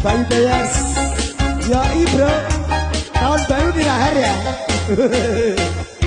Bayu Belas Ya bro Tahun baru di lahir ya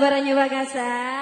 Baranyo Bagasa.